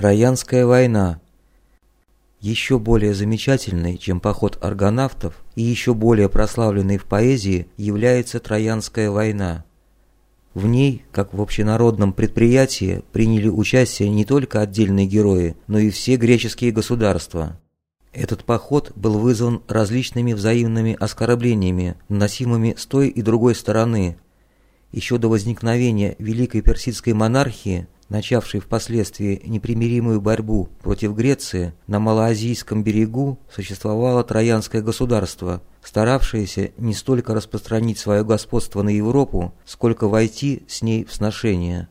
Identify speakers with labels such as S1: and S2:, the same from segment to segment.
S1: Троянская война. Еще более замечательной, чем поход аргонавтов, и еще более прославленной в поэзии является Троянская война. В ней, как в общенародном предприятии, приняли участие не только отдельные герои, но и все греческие государства. Этот поход был вызван различными взаимными оскорблениями, наносимыми с той и другой стороны. Еще до возникновения Великой Персидской монархии начавший впоследствии непримиримую борьбу против Греции, на Малоазийском берегу существовало Троянское государство, старавшееся не столько распространить свое господство на Европу, сколько войти с ней в сношение.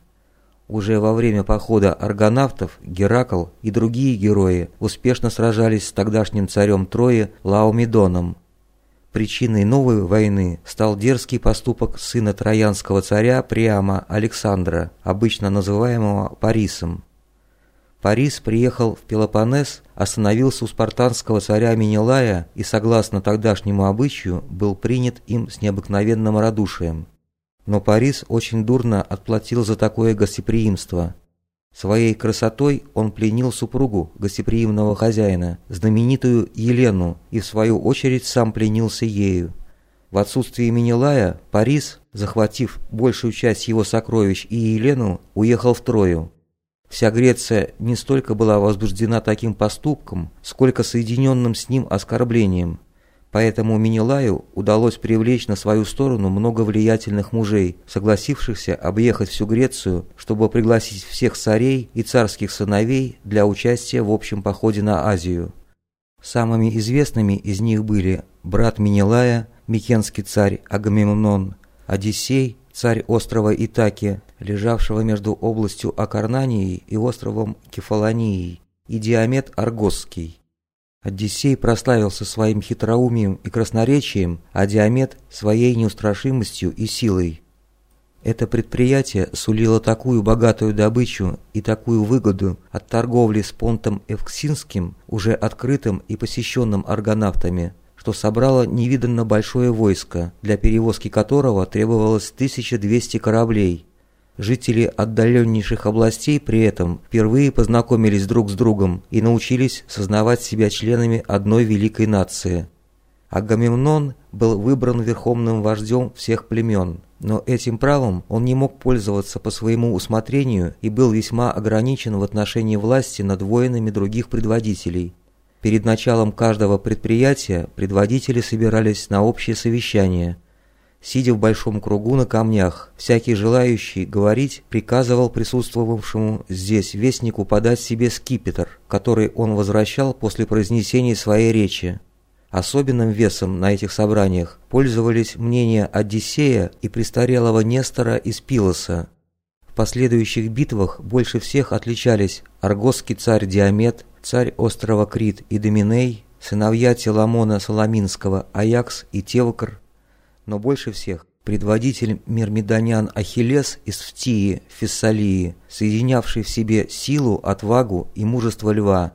S1: Уже во время похода аргонавтов Геракл и другие герои успешно сражались с тогдашним царем Трои Лаомедоном, Причиной новой войны стал дерзкий поступок сына троянского царя Приама Александра, обычно называемого Парисом. Парис приехал в Пелопоннес, остановился у спартанского царя Менелая и, согласно тогдашнему обычаю, был принят им с необыкновенным радушием. Но Парис очень дурно отплатил за такое гостеприимство – Своей красотой он пленил супругу гостеприимного хозяина, знаменитую Елену, и в свою очередь сам пленился ею. В отсутствие Менелая Парис, захватив большую часть его сокровищ и Елену, уехал в Трою. Вся Греция не столько была возбуждена таким поступком, сколько соединенным с ним оскорблением – Поэтому Минилаю удалось привлечь на свою сторону много влиятельных мужей, согласившихся объехать всю Грецию, чтобы пригласить всех царей и царских сыновей для участия в общем походе на Азию. Самыми известными из них были брат Минилая, Микенский царь Агамемнон, Одиссей, царь острова Итаки, лежавшего между областью Акарнанией и островом Кефалонией, и Диамет Аргосский. Одиссей прославился своим хитроумием и красноречием, а Диамет – своей неустрашимостью и силой. Это предприятие сулило такую богатую добычу и такую выгоду от торговли с понтом Эвксинским, уже открытым и посещенным аргонавтами, что собрало невиданно большое войско, для перевозки которого требовалось 1200 кораблей – Жители отдаленнейших областей при этом впервые познакомились друг с другом и научились сознавать себя членами одной великой нации. Агамемнон был выбран верховным вождем всех племен, но этим правом он не мог пользоваться по своему усмотрению и был весьма ограничен в отношении власти над воинами других предводителей. Перед началом каждого предприятия предводители собирались на общее совещание – Сидя в большом кругу на камнях, всякий желающий говорить приказывал присутствовавшему здесь вестнику подать себе скипетр, который он возвращал после произнесения своей речи. Особенным весом на этих собраниях пользовались мнения Одиссея и престарелого Нестора из Пилоса. В последующих битвах больше всех отличались аргосский царь Диамет, царь острова Крит и Доминей, сыновья Теламона Соломинского Аякс и Тевкр, но больше всех предводитель мирмидонян Ахиллес из Фтии, Фессалии, соединявший в себе силу, отвагу и мужество льва.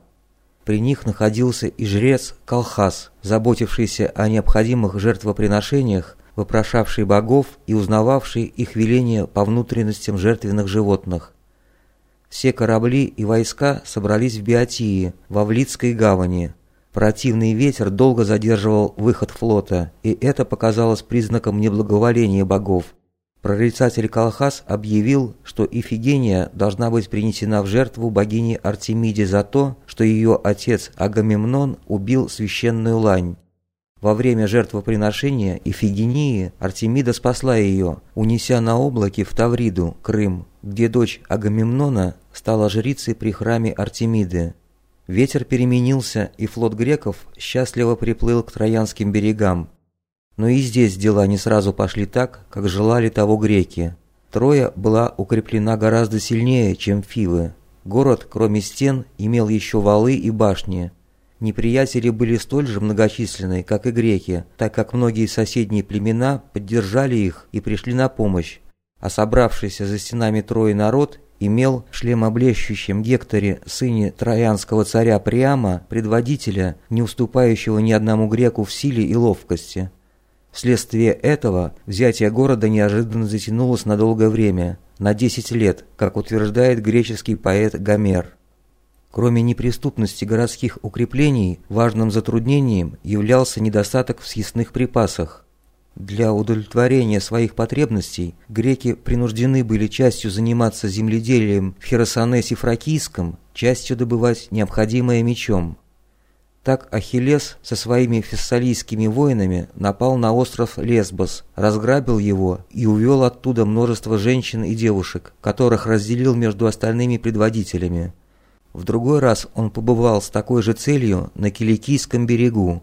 S1: При них находился и жрец Колхас, заботившийся о необходимых жертвоприношениях, вопрошавший богов и узнававший их веления по внутренностям жертвенных животных. Все корабли и войска собрались в Биотии, во Влицкой гавани, Противный ветер долго задерживал выход флота, и это показалось признаком неблаговоления богов. Прорицатель Калхас объявил, что Ифигения должна быть принесена в жертву богине Артемиде за то, что ее отец Агамемнон убил священную лань. Во время жертвоприношения Ифигении Артемида спасла ее, унеся на облаке в Тавриду, Крым, где дочь Агамемнона стала жрицей при храме Артемиды. Ветер переменился, и флот греков счастливо приплыл к Троянским берегам. Но и здесь дела не сразу пошли так, как желали того греки. Троя была укреплена гораздо сильнее, чем Фивы. Город, кроме стен, имел еще валы и башни. Неприятели были столь же многочисленны, как и греки, так как многие соседние племена поддержали их и пришли на помощь, а собравшийся за стенами Трои народ имел шлемоблещущем Гекторе, сыне троянского царя Приама, предводителя, не уступающего ни одному греку в силе и ловкости. Вследствие этого взятие города неожиданно затянулось на долгое время, на 10 лет, как утверждает греческий поэт Гомер. Кроме неприступности городских укреплений, важным затруднением являлся недостаток в съестных припасах. Для удовлетворения своих потребностей греки принуждены были частью заниматься земледелием в Херсонесе Фракийском, частью добывать необходимое мечом. Так Ахиллес со своими фессалийскими воинами напал на остров Лесбос, разграбил его и увел оттуда множество женщин и девушек, которых разделил между остальными предводителями. В другой раз он побывал с такой же целью на Киликийском берегу.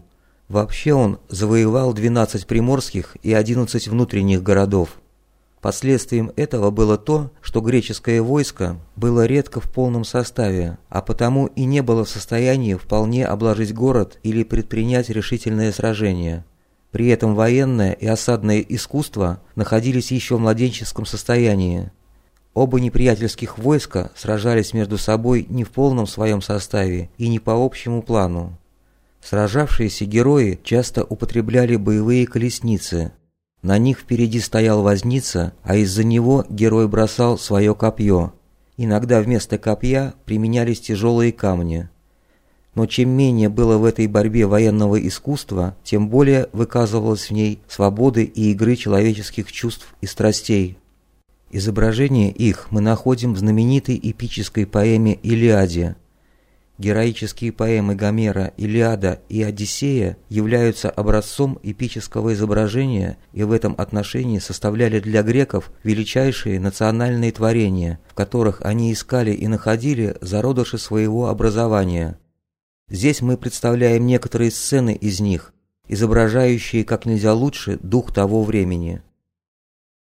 S1: Вообще он завоевал 12 приморских и 11 внутренних городов. Последствием этого было то, что греческое войско было редко в полном составе, а потому и не было в состоянии вполне обложить город или предпринять решительное сражение. При этом военное и осадное искусство находились еще в младенческом состоянии. Оба неприятельских войска сражались между собой не в полном своем составе и не по общему плану. Сражавшиеся герои часто употребляли боевые колесницы. На них впереди стоял возница, а из-за него герой бросал свое копье. Иногда вместо копья применялись тяжелые камни. Но чем менее было в этой борьбе военного искусства, тем более выказывалось в ней свободы и игры человеческих чувств и страстей. Изображение их мы находим в знаменитой эпической поэме «Илиаде». Героические поэмы Гомера «Илиада» и «Одиссея» являются образцом эпического изображения и в этом отношении составляли для греков величайшие национальные творения, в которых они искали и находили зародыши своего образования. Здесь мы представляем некоторые сцены из них, изображающие как нельзя лучше дух того времени.